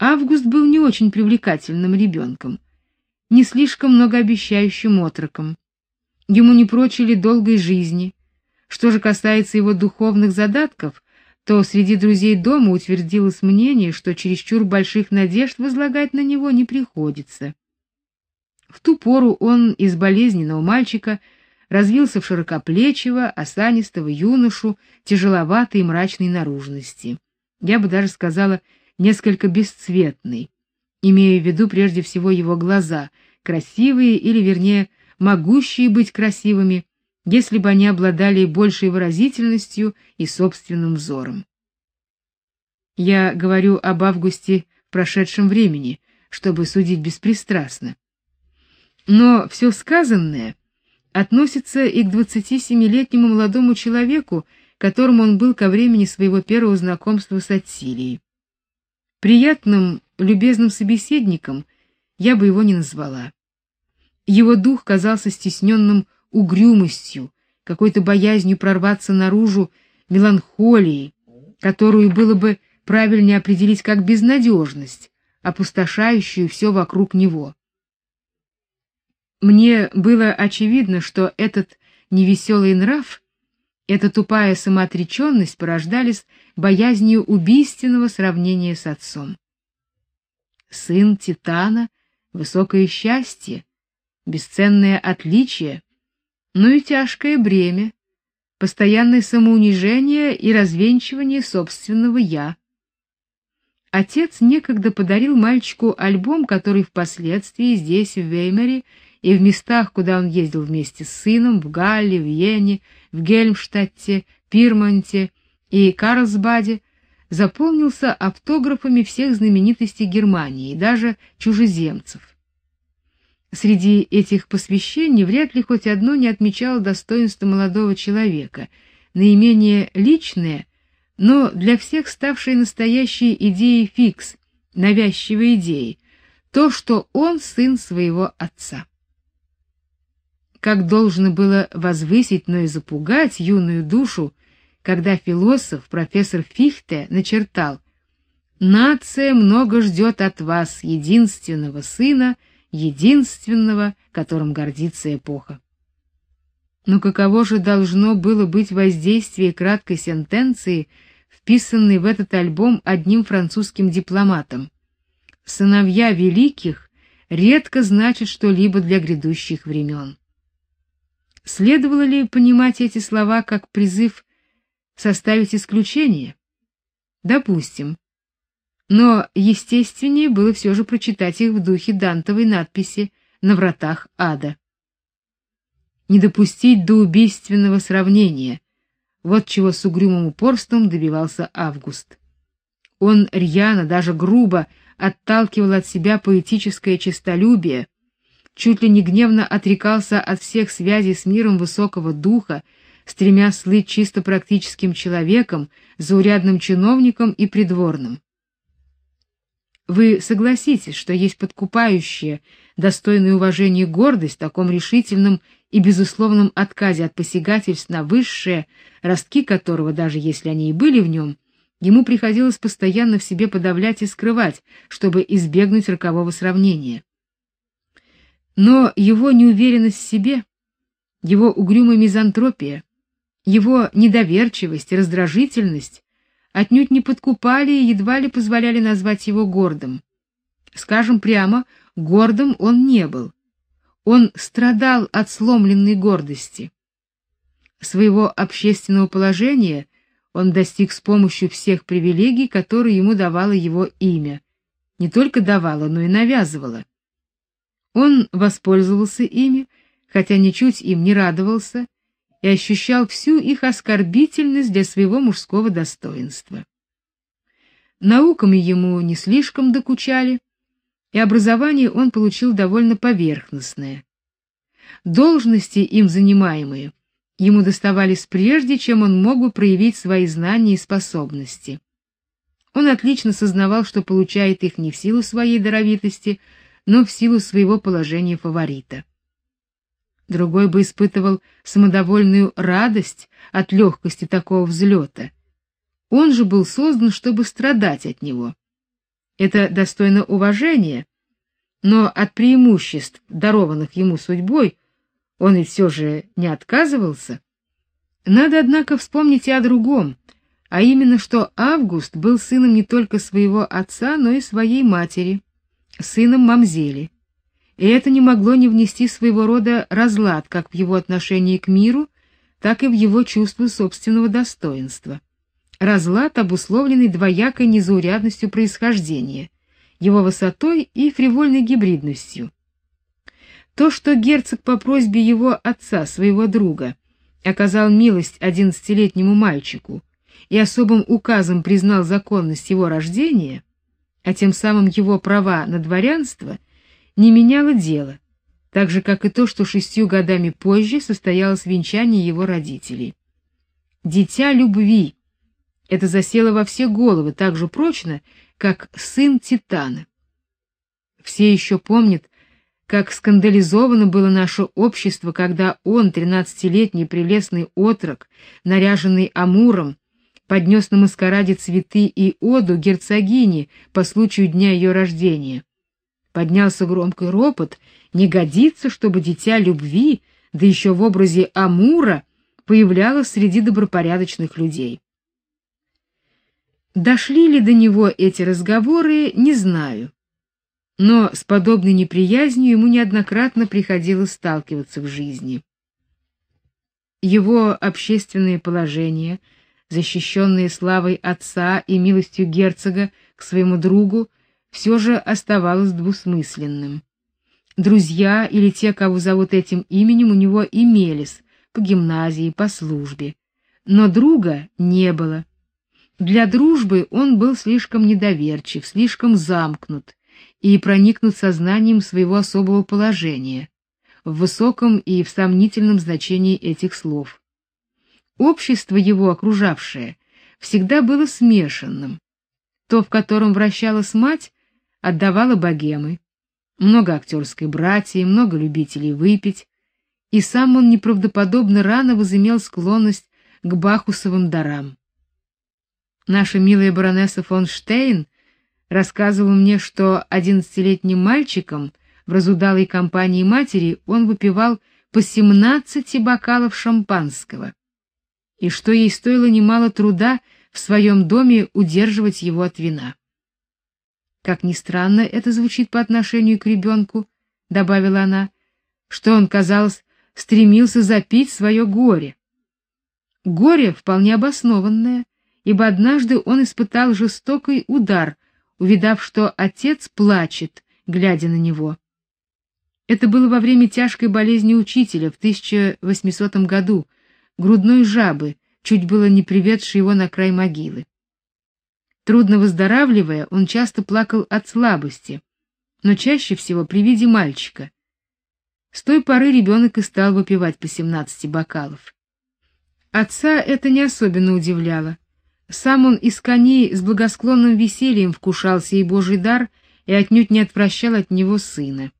Август был не очень привлекательным ребенком, не слишком многообещающим отроком. Ему не прочили долгой жизни. Что же касается его духовных задатков, то среди друзей дома утвердилось мнение, что чересчур больших надежд возлагать на него не приходится. В ту пору он из болезненного мальчика развился в широкоплечего, осанистого юношу, тяжеловатой и мрачной наружности. Я бы даже сказала, несколько бесцветный, имея в виду прежде всего его глаза, красивые или, вернее, могущие быть красивыми, если бы они обладали большей выразительностью и собственным взором. Я говорю об августе в прошедшем времени, чтобы судить беспристрастно. Но все сказанное относится и к 27-летнему молодому человеку, которым он был ко времени своего первого знакомства с Аттилией. Приятным, любезным собеседником я бы его не назвала. Его дух казался стесненным угрюмостью, какой-то боязнью прорваться наружу, меланхолией, которую было бы правильнее определить как безнадежность, опустошающую все вокруг него. Мне было очевидно, что этот невеселый нрав, эта тупая самоотреченность порождались боязнью убийственного сравнения с отцом. Сын Титана — высокое счастье, бесценное отличие, но и тяжкое бремя, постоянное самоунижение и развенчивание собственного «я». Отец некогда подарил мальчику альбом, который впоследствии здесь, в Веймаре, и в местах, куда он ездил вместе с сыном, в Галле, в Йене, в Гельмштадте, Пирмонте и Карлсбаде, заполнился автографами всех знаменитостей Германии, даже чужеземцев. Среди этих посвящений вряд ли хоть одно не отмечало достоинства молодого человека, наименее личное, но для всех ставшее настоящей идеей фикс, навязчивой идеей, то, что он сын своего отца как должно было возвысить, но и запугать юную душу, когда философ профессор Фихте начертал: "Нация много ждет от вас единственного сына, единственного, которым гордится эпоха". Но каково же должно было быть воздействие краткой сентенции, вписанной в этот альбом одним французским дипломатом? Сыновья великих редко значат что-либо для грядущих времен. Следовало ли понимать эти слова как призыв составить исключение? Допустим. Но естественнее было все же прочитать их в духе Дантовой надписи на вратах ада. Не допустить до убийственного сравнения. Вот чего с угрюмым упорством добивался Август. Он рьяно, даже грубо отталкивал от себя поэтическое честолюбие, чуть ли не гневно отрекался от всех связей с миром высокого духа, стремясь слыть чисто практическим человеком, заурядным чиновником и придворным. Вы согласитесь, что есть подкупающая, достойная уважения гордость в таком решительном и безусловном отказе от посягательств на высшее, ростки которого, даже если они и были в нем, ему приходилось постоянно в себе подавлять и скрывать, чтобы избегнуть рокового сравнения. Но его неуверенность в себе, его угрюмая мизантропия, его недоверчивость и раздражительность отнюдь не подкупали и едва ли позволяли назвать его гордым. Скажем прямо, гордым он не был. Он страдал от сломленной гордости. Своего общественного положения он достиг с помощью всех привилегий, которые ему давало его имя. Не только давало, но и навязывало. Он воспользовался ими, хотя ничуть им не радовался, и ощущал всю их оскорбительность для своего мужского достоинства. Науками ему не слишком докучали, и образование он получил довольно поверхностное. Должности им занимаемые ему доставались прежде, чем он мог бы проявить свои знания и способности. Он отлично сознавал, что получает их не в силу своей даровитости, но в силу своего положения фаворита. Другой бы испытывал самодовольную радость от легкости такого взлета. Он же был создан, чтобы страдать от него. Это достойно уважения, но от преимуществ, дарованных ему судьбой, он и все же не отказывался. Надо, однако, вспомнить и о другом, а именно, что Август был сыном не только своего отца, но и своей матери, сыном мамзели. И это не могло не внести своего рода разлад как в его отношении к миру, так и в его чувство собственного достоинства. Разлад, обусловленный двоякой незаурядностью происхождения, его высотой и фривольной гибридностью. То, что герцог по просьбе его отца, своего друга, оказал милость одиннадцатилетнему мальчику и особым указом признал законность его рождения, а тем самым его права на дворянство, не меняло дело, так же как и то, что шестью годами позже состоялось венчание его родителей. Дитя любви это засело во все головы так же прочно, как сын Титана. Все еще помнят, как скандализовано было наше общество, когда он, тринадцатилетний прелестный отрок, наряженный амуром, поднес на маскараде цветы и оду герцогине по случаю дня ее рождения. Поднялся громкий ропот, не годится, чтобы дитя любви, да еще в образе амура, появлялось среди добропорядочных людей. Дошли ли до него эти разговоры, не знаю. Но с подобной неприязнью ему неоднократно приходилось сталкиваться в жизни. Его общественное положение, защищенное славой отца и милостью герцога к своему другу, все же оставалось двусмысленным. Друзья или те, кого зовут этим именем, у него имелись по гимназии, по службе, но друга не было. Для дружбы он был слишком недоверчив, слишком замкнут и проникнут сознанием своего особого положения, в высоком и в сомнительном значении этих слов. Общество его окружавшее всегда было смешанным. То, в котором вращалась мать, отдавало богемы, много актерской братьи, много любителей выпить, и сам он неправдоподобно рано возымел склонность к бахусовым дарам. Наша милая баронесса фон Штейн рассказывала мне, что одиннадцатилетним мальчиком в разудалой компании матери он выпивал по семнадцати бокалов шампанского, и что ей стоило немало труда в своем доме удерживать его от вина. Как ни странно это звучит по отношению к ребенку, добавила она, что он, казалось, стремился запить свое горе. Горе вполне обоснованное, ибо однажды он испытал жестокий удар, увидав, что отец плачет, глядя на него. Это было во время тяжкой болезни учителя в 1800 году, грудной жабы, чуть было не приведшей его на край могилы. Трудно выздоравливая, он часто плакал от слабости, но чаще всего при виде мальчика. С той поры ребенок и стал выпивать по 17 бокалов. Отца это не особенно удивляло. Сам он из коней с благосклонным весельем вкушал сей Божий дар и отнюдь не отвращал от него сына.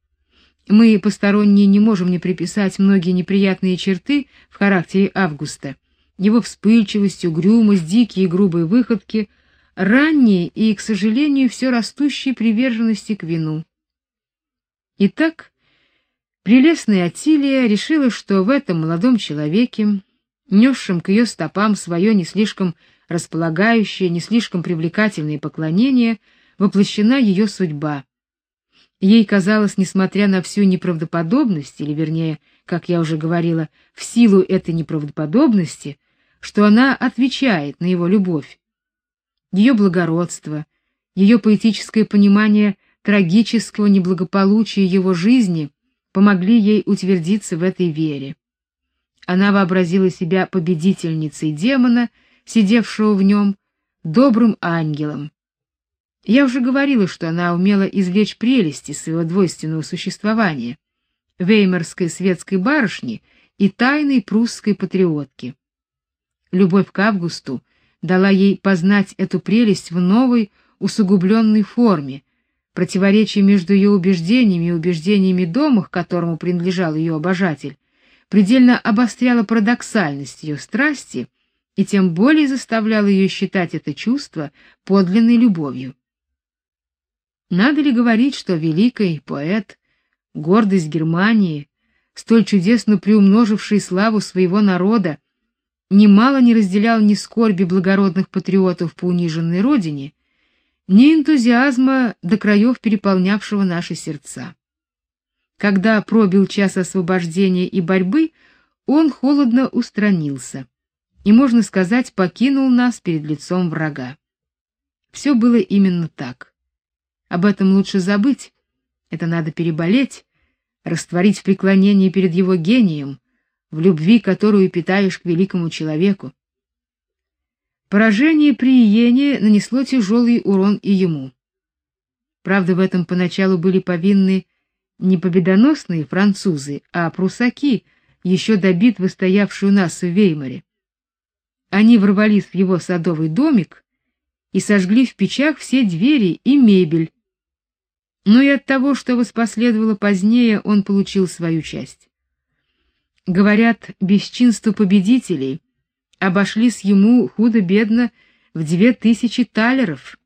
Мы, посторонние, не можем не приписать многие неприятные черты в характере Августа. Его вспыльчивость, угрюмость, дикие и грубые выходки, ранние и, к сожалению, все растущие приверженности к вину. Итак, прелестная Атилия решила, что в этом молодом человеке, несшем к ее стопам свое не слишком располагающее, не слишком привлекательное поклонение, воплощена ее судьба. Ей казалось, несмотря на всю неправдоподобность, или вернее, как я уже говорила, в силу этой неправдоподобности, что она отвечает на его любовь. Ее благородство, ее поэтическое понимание трагического неблагополучия его жизни помогли ей утвердиться в этой вере. Она вообразила себя победительницей демона сидевшего в нем, добрым ангелом. Я уже говорила, что она умела извлечь прелести своего двойственного существования, веймарской светской барышни и тайной прусской патриотки. Любовь к Августу дала ей познать эту прелесть в новой, усугубленной форме. Противоречие между ее убеждениями и убеждениями дома, к которому принадлежал ее обожатель, предельно обостряло парадоксальность ее страсти и тем более заставлял ее считать это чувство подлинной любовью. Надо ли говорить, что великий поэт, гордость Германии, столь чудесно приумноживший славу своего народа, немало не разделял ни скорби благородных патриотов по униженной родине, ни энтузиазма до краев переполнявшего наши сердца. Когда пробил час освобождения и борьбы, он холодно устранился и, можно сказать, покинул нас перед лицом врага. Все было именно так. Об этом лучше забыть. Это надо переболеть, растворить в преклонении перед его гением, в любви, которую питаешь к великому человеку. Поражение при Иене нанесло тяжелый урон и ему. Правда, в этом поначалу были повинны не победоносные французы, а прусаки, еще до битвы стоявшие у нас в Веймаре. Они ворвались в его садовый домик и сожгли в печах все двери и мебель. Но и от того, что воспоследовало позднее, он получил свою часть. Говорят, бесчинство победителей обошлись ему худо-бедно в две тысячи талеров.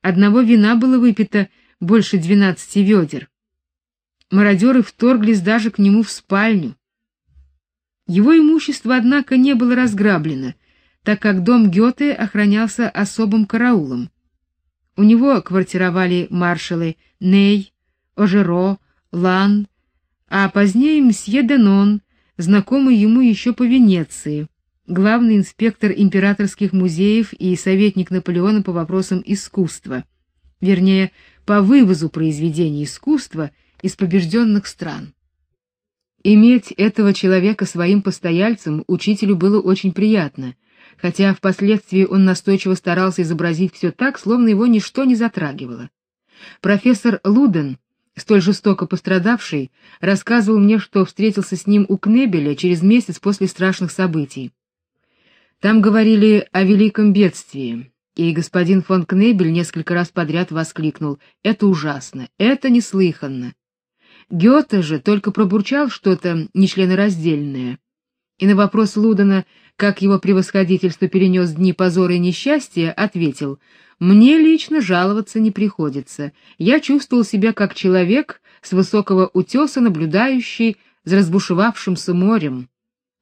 Одного вина было выпито больше двенадцати ведер. Мародеры вторглись даже к нему в спальню. Его имущество, однако, не было разграблено, так как дом Гёте охранялся особым караулом. У него квартировали маршалы Ней, Ожеро, Лан, а позднее мсье Денон, знакомый ему еще по Венеции, главный инспектор императорских музеев и советник Наполеона по вопросам искусства, вернее, по вывозу произведений искусства из побежденных стран. Иметь этого человека своим постояльцем учителю было очень приятно, хотя впоследствии он настойчиво старался изобразить все так, словно его ничто не затрагивало. Профессор Луден, столь жестоко пострадавший, рассказывал мне, что встретился с ним у Кнебеля через месяц после страшных событий. Там говорили о великом бедствии, и господин фон Кнебель несколько раз подряд воскликнул: "Это ужасно, это неслыханно". Гёте же только пробурчал что-то нечленораздельное. И на вопрос Лудена, как его превосходительство перенес дни позора и несчастья, ответил: "Мне лично жаловаться не приходится. Я чувствовал себя как человек с высокого утеса, наблюдающий за разбушевавшимся морем.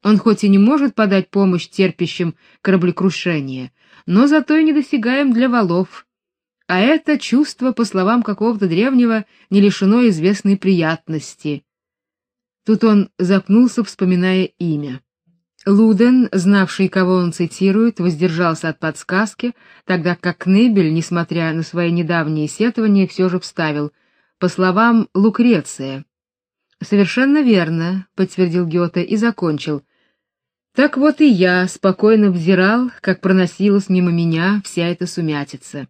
Он хоть и не может подать помощь терпящим кораблекрушение, но зато и недосягаем для валов. А это чувство, по словам какого-то древнего, не лишено известной приятности. Тут он запнулся, вспоминая имя. Луден, знавший, кого он цитирует, воздержался от подсказки, тогда как Небель, несмотря на свои недавние сетования, все же вставил по словам Лукреция. Совершенно верно, подтвердил Гёте и закончил. Так вот и я спокойно взирал, как проносилась мимо меня вся эта сумятица.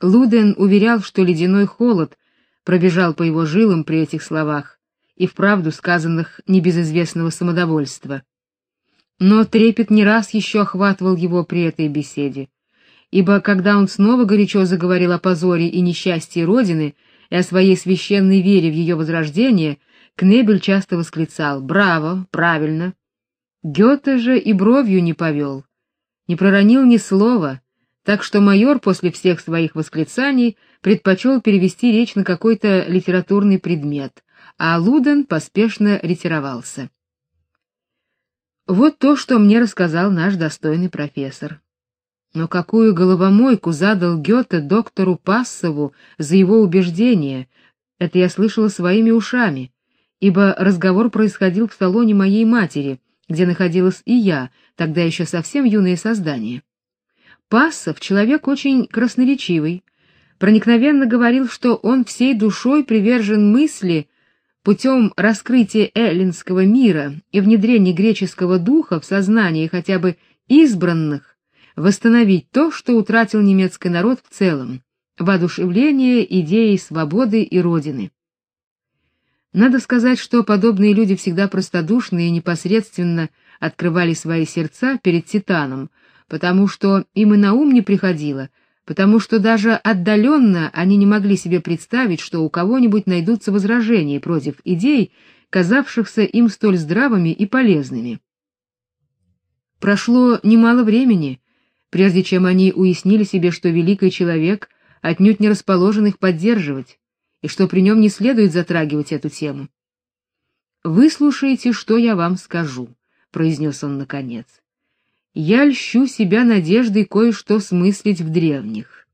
Луден уверял, что ледяной холод пробежал по его жилам при этих словах, и вправду сказанных не без известного самодовольства. Но трепет не раз еще охватывал его при этой беседе, ибо когда он снова горячо заговорил о позоре и несчастье родины и о своей священной вере в ее возрождение, Кнебель часто восклицал: "Браво, правильно!" Гёте же и бровью не повел, не проронил ни слова, так что майор после всех своих восклицаний предпочел перевести речь на какой-то литературный предмет, а Луден поспешно ретировался. Вот то, что мне рассказал наш достойный профессор. Но какую головомойку задал Гёте доктору Пассову за его убеждение, это я слышала своими ушами, ибо разговор происходил в салоне моей матери, где находилась и я, тогда еще совсем юное создание. Пассов человек очень красноречивый, проникновенно говорил, что он всей душой привержен мысли путем раскрытия эллинского мира и внедрения греческого духа в сознание хотя бы избранных восстановить то, что утратил немецкий народ в целом, воодушевление идеей свободы и родины. Надо сказать, что подобные люди всегда простодушны и непосредственно открывали свои сердца перед Титаном, потому что им и на ум не приходило, потому что даже отдаленно они не могли себе представить, что у кого-нибудь найдутся возражения против идей, казавшихся им столь здравыми и полезными. Прошло немало времени, прежде чем они уяснили себе, что великий человек отнюдь не расположен их поддерживать, и что при нем не следует затрагивать эту тему. Выслушайте, что я вам скажу, произнес он наконец. Я льщу себя надеждой кое-что смыслить в древних.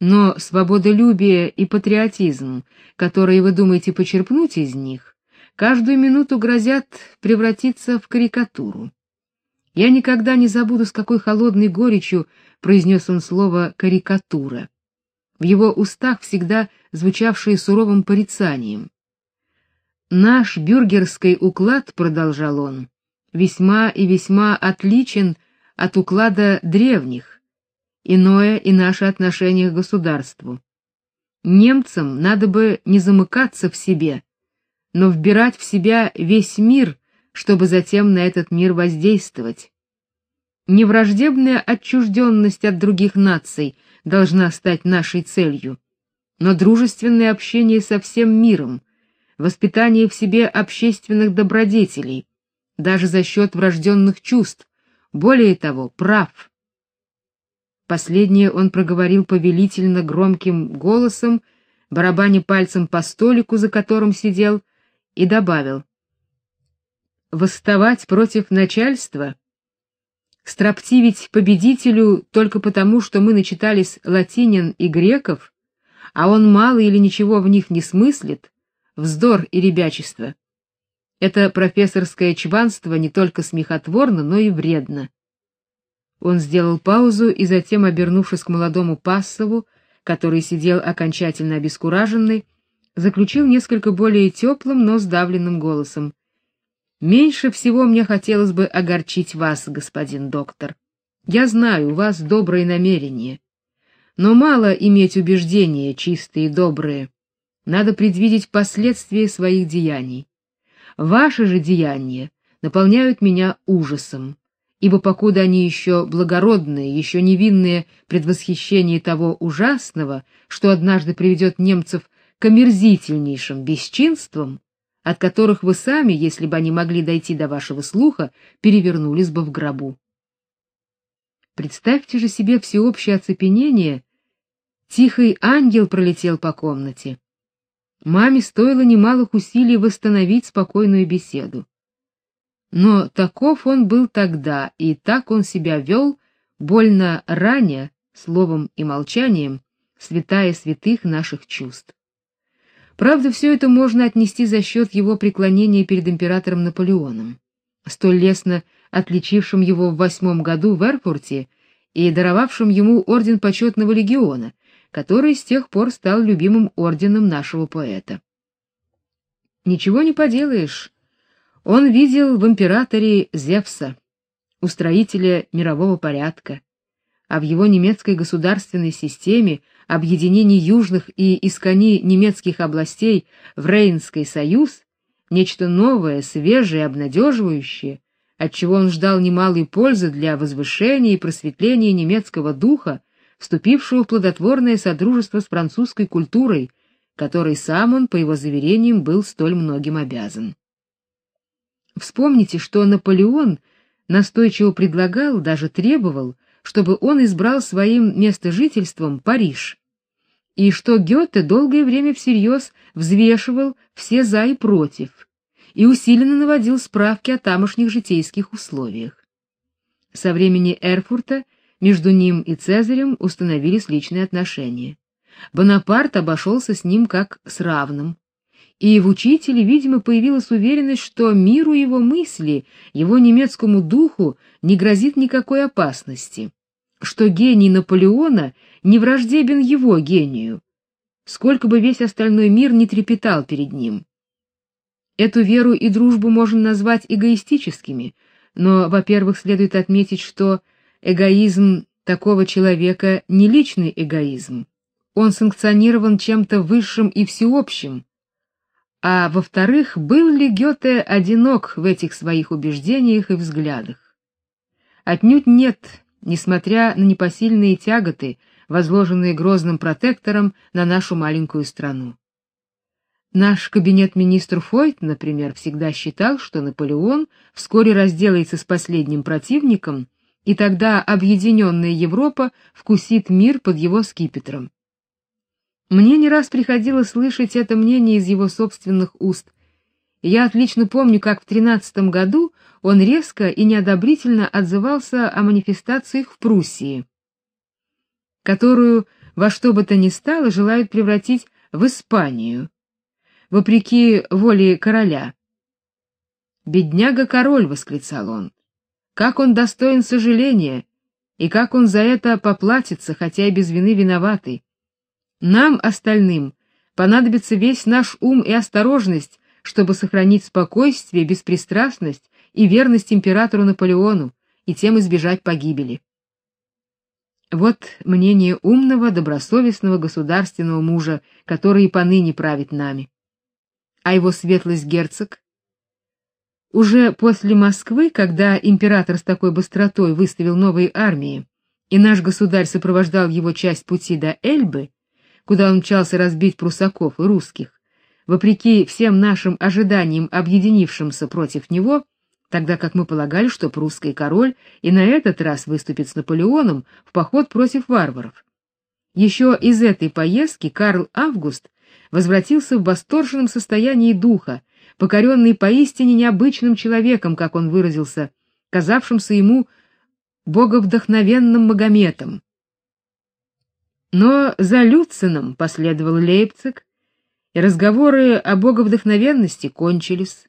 Но свободолюбие и патриотизм, которые вы думаете почерпнуть из них, каждую минуту грозят превратиться в карикатуру. Я никогда не забуду, с какой холодной горечью произнес он слово карикатура. В его устах всегда звучавшее суровым порицанием. Наш бюргерский уклад, продолжал он, весьма и весьма отличен от уклада древних. Иное и наше отношение к государству. Немцам надо бы не замыкаться в себе, но вбирать в себя весь мир, чтобы затем на этот мир воздействовать. Не враждебная отчужденность от других наций должна стать нашей целью, но дружественное общение со всем миром, воспитание в себе общественных добродетелей, даже за счет врожденных чувств, более того, прав. Последнее он проговорил повелительно громким голосом, барабаня пальцем по столику, за которым сидел, и добавил: восставать против начальства, строптивить победителю только потому, что мы начитались латинин и греков, а он мало или ничего в них не смыслит, вздор и ребячество. Это профессорское чванство не только смехотворно, но и вредно. Он сделал паузу и затем, обернувшись к молодому Пассову, который сидел окончательно обескураженный, заключил несколько более теплым, но сдавленным голосом: "Меньше всего мне хотелось бы огорчить вас, господин доктор. Я знаю, у вас добрые намерения, но мало иметь убеждения чистые и добрые. Надо предвидеть последствия своих деяний. Ваши же деяния наполняют меня ужасом, ибо покуда они еще благородные, еще невинные предвосхищение того ужасного, что однажды приведет немцев к омерзительнейшим бесчинствам, от которых вы сами, если бы они могли дойти до вашего слуха, перевернулись бы в гробу. Представьте же себе всеобщее оцепенение. Тихий ангел пролетел по комнате. Маме стоило немалых усилий восстановить спокойную беседу. Но таков он был тогда, и так он себя вел, больно раня словом и молчанием, святая святых наших чувств. Правда, все это можно отнести за счет его преклонения перед императором Наполеоном, столь лестно отличившим его в восьмом году в Эрфурте и даровавшим ему орден почетного легиона, который с тех пор стал любимым орденом нашего поэта. Ничего не поделаешь. Он видел в императоре Зевса, устроителя мирового порядка, а в его немецкой государственной системе объединение южных и искони немецких областей в Рейнский союз нечто новое, свежее, обнадеживающее, от чего он ждал немалой пользы для возвышения и просветления немецкого духа вступившего в плодотворное содружество с французской культурой, которой сам он, по его заверениям, был столь многим обязан. Вспомните, что Наполеон настойчиво предлагал, даже требовал, чтобы он избрал своим местожительством Париж, и что Гёте долгое время всерьез взвешивал все за и против и усиленно наводил справки о тамошних житейских условиях. Со времени Эрфурта между ним и Цезарем установились личные отношения. Бонапарт обошелся с ним как с равным. И в учителе, видимо, появилась уверенность, что миру его мысли, его немецкому духу не грозит никакой опасности, что гений Наполеона не враждебен его гению, сколько бы весь остальной мир не трепетал перед ним. Эту веру и дружбу можно назвать эгоистическими, но, во-первых, следует отметить, что Эгоизм такого человека не личный эгоизм. Он санкционирован чем-то высшим и всеобщим. А во-вторых, был ли Гёте одинок в этих своих убеждениях и взглядах? Отнюдь нет, несмотря на непосильные тяготы, возложенные грозным протектором на нашу маленькую страну. Наш кабинет министр Фойт, например, всегда считал, что Наполеон вскоре разделается с последним противником и тогда объединенная Европа вкусит мир под его скипетром. Мне не раз приходилось слышать это мнение из его собственных уст. Я отлично помню, как в тринадцатом году он резко и неодобрительно отзывался о манифестациях в Пруссии, которую во что бы то ни стало желают превратить в Испанию, вопреки воле короля. «Бедняга-король!» — восклицал он. «Как он достоин сожаления, и как он за это поплатится, хотя и без вины виноватый. Нам, остальным, понадобится весь наш ум и осторожность, чтобы сохранить спокойствие, беспристрастность и верность императору Наполеону, и тем избежать погибели. Вот мнение умного, добросовестного государственного мужа, который и поныне правит нами. А его светлость герцог уже после Москвы, когда император с такой быстротой выставил новые армии, и наш государь сопровождал его часть пути до Эльбы, куда он мчался разбить прусаков и русских, вопреки всем нашим ожиданиям, объединившимся против него, тогда как мы полагали, что прусский король и на этот раз выступит с Наполеоном в поход против варваров. Еще из этой поездки Карл Август возвратился в восторженном состоянии духа, покоренный поистине необычным человеком, как он выразился, казавшимся ему боговдохновенным Магометом. Но за Люцином последовал Лейпциг, и разговоры о боговдохновенности кончились.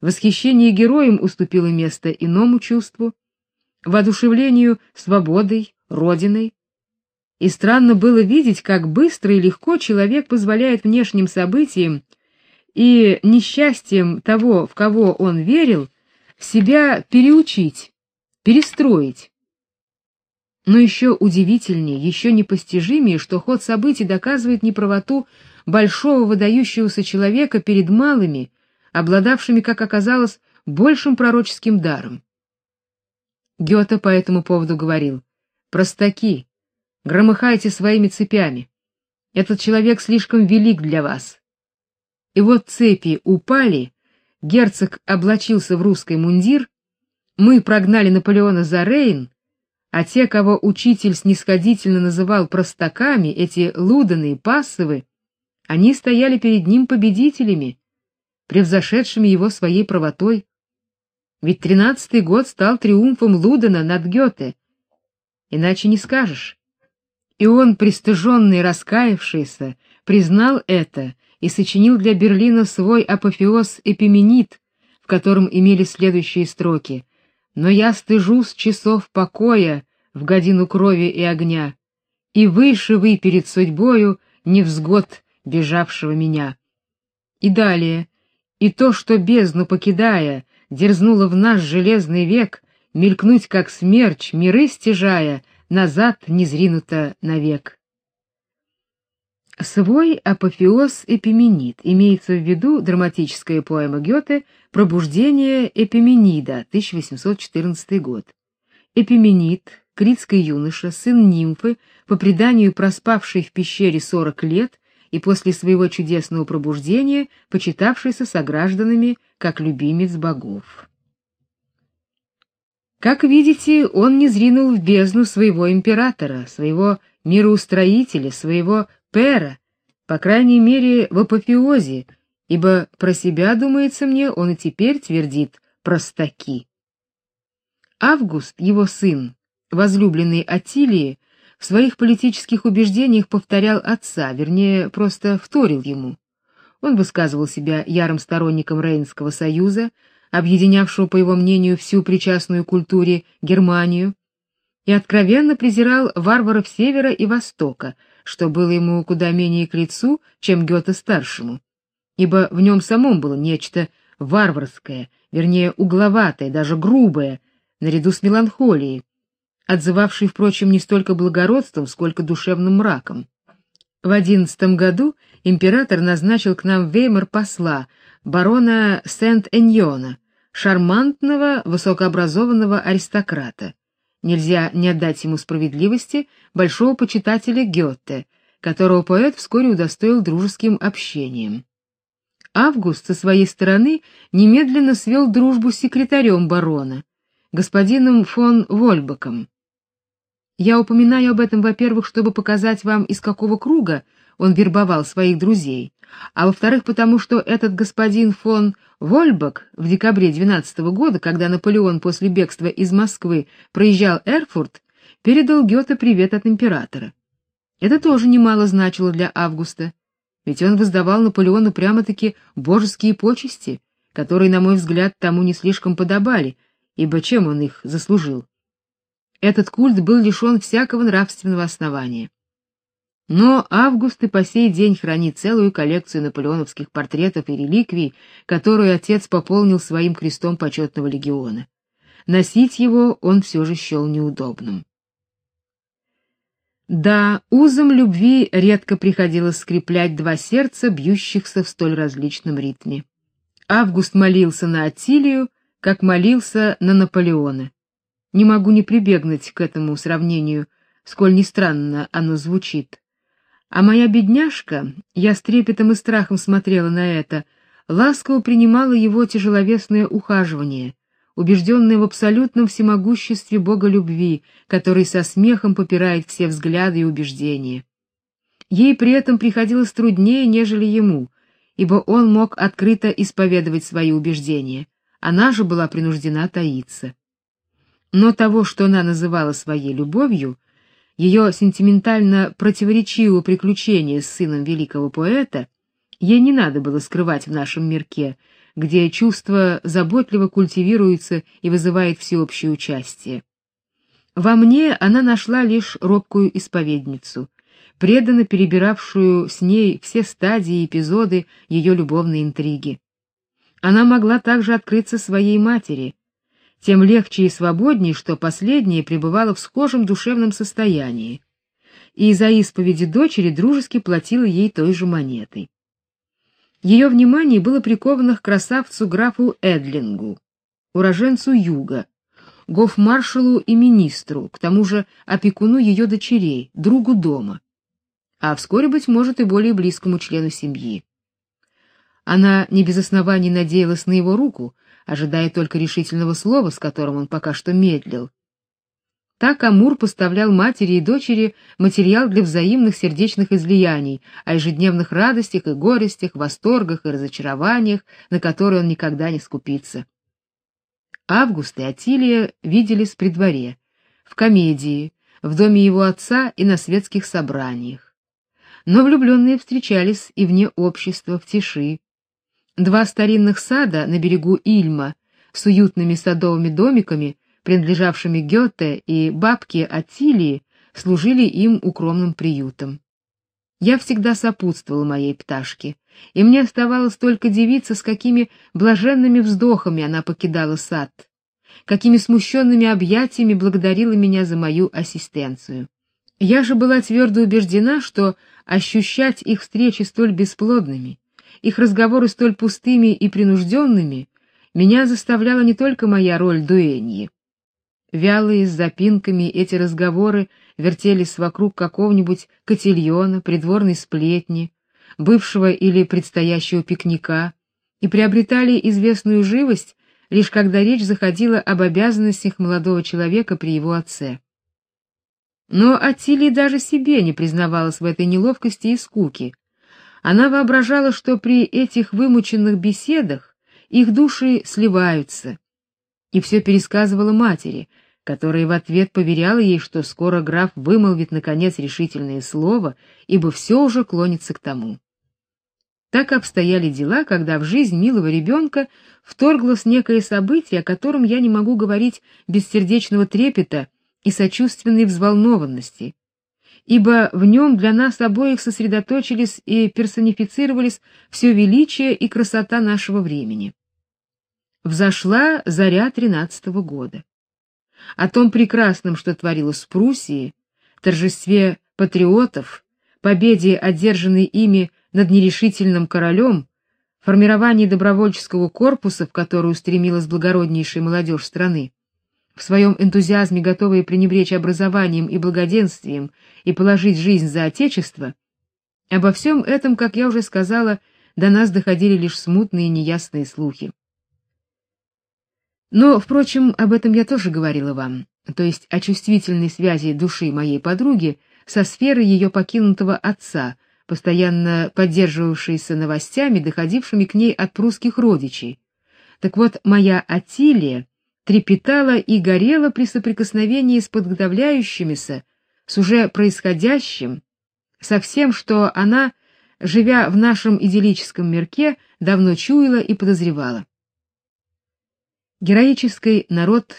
Восхищение героем уступило место иному чувству, воодушевлению свободой, родиной. И странно было видеть, как быстро и легко человек позволяет внешним событиям и несчастьем того, в кого он верил, себя переучить, перестроить. Но еще удивительнее, еще непостижимее, что ход событий доказывает неправоту большого выдающегося человека перед малыми, обладавшими, как оказалось, большим пророческим даром. Гёте по этому поводу говорил: "Простаки, громыхайте своими цепями. Этот человек слишком велик для вас. И вот цепи упали, герцог облачился в русский мундир, мы прогнали Наполеона за Рейн, а те, кого учитель снисходительно называл простаками, эти луданы и пассовы, они стояли перед ним победителями, превзошедшими его своей правотой. Ведь тринадцатый год стал триумфом Лудена над Гёте. Иначе не скажешь. И он, пристыженный, раскаявшийся, признал это и сочинил для Берлина свой апофеоз Эпименид, в котором имели следующие строки: "Но я стыжусь часов покоя в годину крови и огня, и выше вы перед судьбою невзгод бежавшего меня". И далее: "И то, что бездну покидая, дерзнуло в наш железный век мелькнуть как смерч, миры стяжая, назад не зринуто навек". Свой апофеоз Эпименид имеется в виду драматическая поэма Гёте Пробуждение Эпименида, 1814 год. Эпименид, критский юноша, сын нимфы, по преданию проспавший в пещере 40 лет и после своего чудесного пробуждения почитавшийся согражданами как любимец богов. Как видите, он не зринул в бездну своего императора, своего мироустроителя, своего Пера, по крайней мере, в апофеозе, ибо про себя, думается мне, он и теперь твердит простаки. Август, его сын, возлюбленный Атилии, в своих политических убеждениях повторял отца, вернее, просто вторил ему. Он высказывал себя ярым сторонником Рейнского союза, объединявшего, по его мнению, всю причастную культуре Германию, и откровенно презирал варваров севера и востока, что было ему куда менее к лицу, чем Гёте-старшему, ибо в нем самом было нечто варварское, вернее, угловатое, даже грубое, наряду с меланхолией, отзывавшей, впрочем, не столько благородством, сколько душевным мраком. В одиннадцатом году император назначил к нам в Веймар посла, барона Сент-Эньона, шармантного, высокообразованного аристократа Нельзя не отдать ему справедливости большого почитателя Гёте, которого поэт вскоре удостоил дружеским общением. Август со своей стороны немедленно свел дружбу с секретарем барона, господином фон Вольбаком. Я упоминаю об этом, во-первых, чтобы показать вам, из какого круга он вербовал своих друзей, а во-вторых, потому что этот господин фон Вольбак в декабре 12 года, когда Наполеон после бегства из Москвы проезжал Эрфурт, передал Гёте привет от императора. Это тоже немало значило для Августа, ведь он воздавал Наполеону прямо-таки божеские почести, которые, на мой взгляд, тому не слишком подобали, ибо чем он их заслужил? Этот культ был лишен всякого нравственного основания. Но Август и по сей день хранит целую коллекцию наполеоновских портретов и реликвий, которую отец пополнил своим крестом почетного легиона. Носить его он все же счел неудобным. Да, узом любви редко приходилось скреплять два сердца, бьющихся в столь различном ритме. Август молился на Аттилию, как молился на Наполеона. Не могу не прибегнуть к этому сравнению, сколь ни странно оно звучит. А моя бедняжка, я с трепетом и страхом смотрела на это, ласково принимала его тяжеловесное ухаживание, убежденная в абсолютном всемогуществе Бога любви, который со смехом попирает все взгляды и убеждения. Ей при этом приходилось труднее, нежели ему, ибо он мог открыто исповедовать свои убеждения, она же была принуждена таиться. Но того, что она называла своей любовью, ее сентиментально противоречивого приключения с сыном великого поэта, ей не надо было скрывать в нашем мирке, где чувство заботливо культивируется и вызывает всеобщее участие. Во мне она нашла лишь робкую исповедницу, преданно перебиравшую с ней все стадии и эпизоды ее любовной интриги. Она могла также открыться своей матери, тем легче и свободнее, что последняя пребывала в схожем душевном состоянии, и за исповеди дочери дружески платила ей той же монетой. Ее внимание было приковано к красавцу графу Эдлингу, уроженцу Юга, гофмаршалу и министру, к тому же опекуну ее дочерей, другу дома, а вскоре, быть может, и более близкому члену семьи. Она не без оснований надеялась на его руку, ожидая только решительного слова, с которым он пока что медлил. Так Амур поставлял матери и дочери материал для взаимных сердечных излияний о ежедневных радостях и горестях, восторгах и разочарованиях, на которые он никогда не скупится. Август и Атилия виделись при дворе, в комедии, в доме его отца и на светских собраниях. Но влюбленные встречались и вне общества, в тиши, Два старинных сада на берегу Ильма с уютными садовыми домиками, принадлежавшими Гёте и бабке Атилии, служили им укромным приютом. Я всегда сопутствовала моей пташке, и мне оставалось только дивиться, с какими блаженными вздохами она покидала сад, какими смущенными объятиями благодарила меня за мою ассистенцию. Я же была твердо убеждена, что ощущать их встречи столь бесплодными, их разговоры столь пустыми и принужденными, меня заставляла не только моя роль дуэньи. Вялые, с запинками, эти разговоры вертелись вокруг какого-нибудь котельона, придворной сплетни, бывшего или предстоящего пикника, и приобретали известную живость, лишь когда речь заходила об обязанностях молодого человека при его отце. Но Атилия даже себе не признавалась в этой неловкости и скуке, она воображала, что при этих вымученных беседах их души сливаются, и все пересказывала матери, которая в ответ поверяла ей, что скоро граф вымолвит наконец решительное слово, ибо все уже клонится к тому. Так обстояли дела, когда в жизнь милого ребенка вторглось некое событие, о котором я не могу говорить без сердечного трепета и сочувственной взволнованности, ибо в нем для нас обоих сосредоточились и персонифицировались все величие и красота нашего времени. Взошла заря тринадцатого года. О том прекрасном, что творилось в Пруссии, торжестве патриотов, победе, одержанной ими над нерешительным королем, формировании добровольческого корпуса, в который устремилась благороднейшая молодежь страны, в своем энтузиазме готовые пренебречь образованием и благоденствием и положить жизнь за отечество, обо всем этом, как я уже сказала, до нас доходили лишь смутные неясные слухи. Но, впрочем, об этом я тоже говорила вам, то есть о чувствительной связи души моей подруги со сферой ее покинутого отца, постоянно поддерживавшейся новостями, доходившими к ней от прусских родичей. Так вот, моя Атилия трепетала и горела при соприкосновении с подготовляющимися, с уже происходящим, со всем, что она, живя в нашем идиллическом мирке, давно чуяла и подозревала. Героический народ,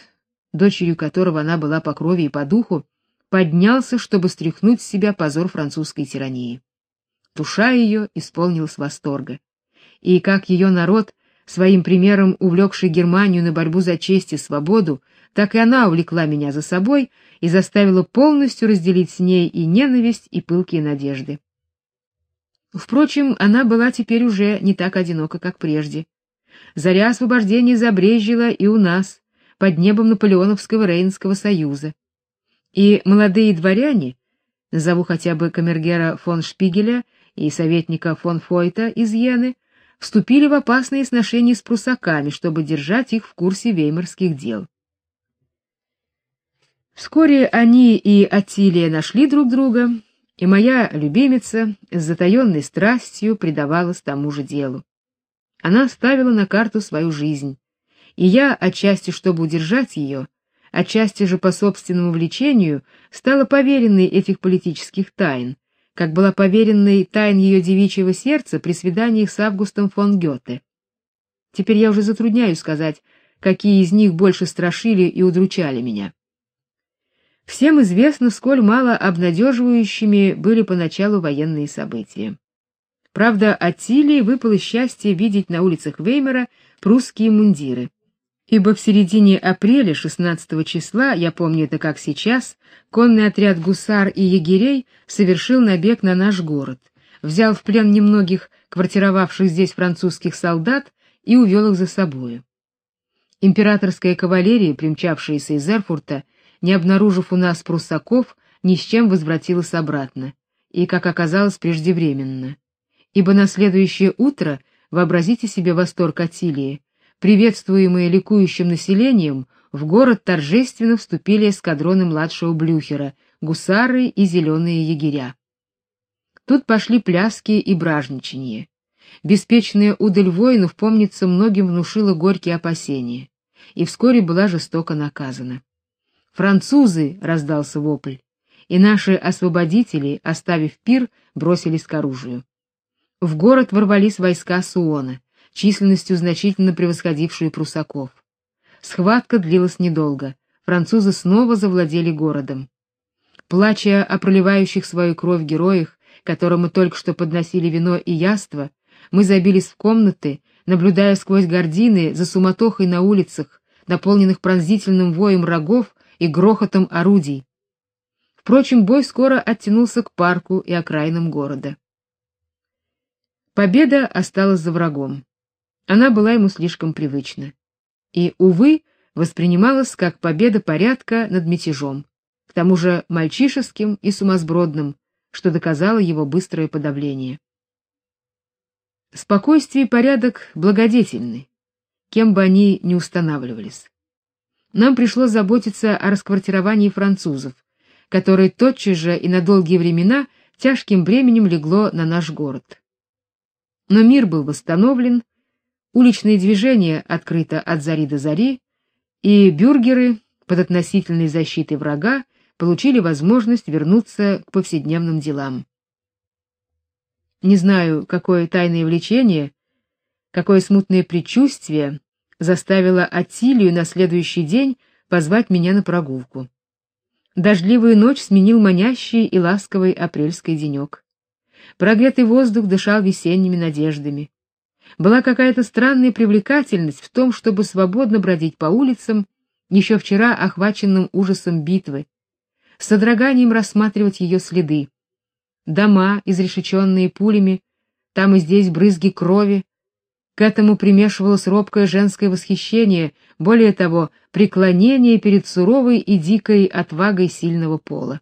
дочерью которого она была по крови и по духу, поднялся, чтобы стряхнуть с себя позор французской тирании. Душа ее исполнилась восторга. И как ее народ, своим примером увлекший Германию на борьбу за честь и свободу, так и она увлекла меня за собой и заставила полностью разделить с ней и ненависть, и пылкие надежды. Впрочем, она была теперь уже не так одинока, как прежде. Заря освобождения забрезжила и у нас, под небом Наполеоновского Рейнского союза. И молодые дворяне, назову хотя бы камергера фон Шпигеля и советника фон Фойта из Йены, вступили в опасные сношения с прусаками, чтобы держать их в курсе веймарских дел. Вскоре они и Атилия нашли друг друга, и моя любимица с затаенной страстью предавалась тому же делу. Она ставила на карту свою жизнь, и я, отчасти чтобы удержать ее, отчасти же по собственному влечению, стала поверенной этих политических тайн, как была поверенной тайн ее девичьего сердца при свиданиях с Августом фон Гёте. Теперь я уже затрудняюсь сказать, какие из них больше страшили и удручали меня. Всем известно, сколь мало обнадеживающими были поначалу военные события. Правда, Аттилии выпало счастье видеть на улицах Веймара прусские мундиры. Ибо в середине апреля 16 числа, я помню это как сейчас, конный отряд гусар и егерей совершил набег на наш город, взял в плен немногих квартировавших здесь французских солдат и увел их за собою. Императорская кавалерия, примчавшаяся из Эрфурта, не обнаружив у нас пруссаков, ни с чем возвратилась обратно, и, как оказалось, преждевременно ибо на следующее утро, вообразите себе восторг Атилии, приветствуемые ликующим населением, в город торжественно вступили эскадроны младшего Блюхера, гусары и зеленые егеря. Тут пошли пляски и бражничание. Беспечная удаль воинов, помнится, многим внушила горькие опасения, и вскоре была жестоко наказана. «Французы!» — раздался вопль, и наши освободители, оставив пир, бросились к оружию. В город ворвались войска Суона, численностью значительно превосходившие прусаков. Схватка длилась недолго. Французы снова завладели городом. Плача о проливающих свою кровь героях, которым мы только что подносили вино и яство, мы забились в комнаты, наблюдая сквозь гардины за суматохой на улицах, наполненных пронзительным воем рогов и грохотом орудий. Впрочем, бой скоро оттянулся к парку и окраинам города. Победа осталась за врагом. Она была ему слишком привычна. И, увы, воспринималась как победа порядка над мятежом, к тому же мальчишеским и сумасбродным, что доказало его быстрое подавление. Спокойствие и порядок благодетельны, кем бы они ни устанавливались. Нам пришлось заботиться о расквартировании французов, которое тотчас же и на долгие времена тяжким бременем легло на наш город. Но мир был восстановлен, уличное движение открыто от зари до зари, и бюргеры под относительной защитой врага получили возможность вернуться к повседневным делам. Не знаю, какое тайное влечение, какое смутное предчувствие заставило Атилию на следующий день позвать меня на прогулку. Дождливую ночь сменил манящий и ласковый апрельский денек. Прогретый воздух дышал весенними надеждами. Была какая-то странная привлекательность в том, чтобы свободно бродить по улицам, еще вчера охваченным ужасом битвы, с содроганием рассматривать ее следы. Дома, изрешеченные пулями, там и здесь брызги крови. К этому примешивалось робкое женское восхищение, более того, преклонение перед суровой и дикой отвагой сильного пола.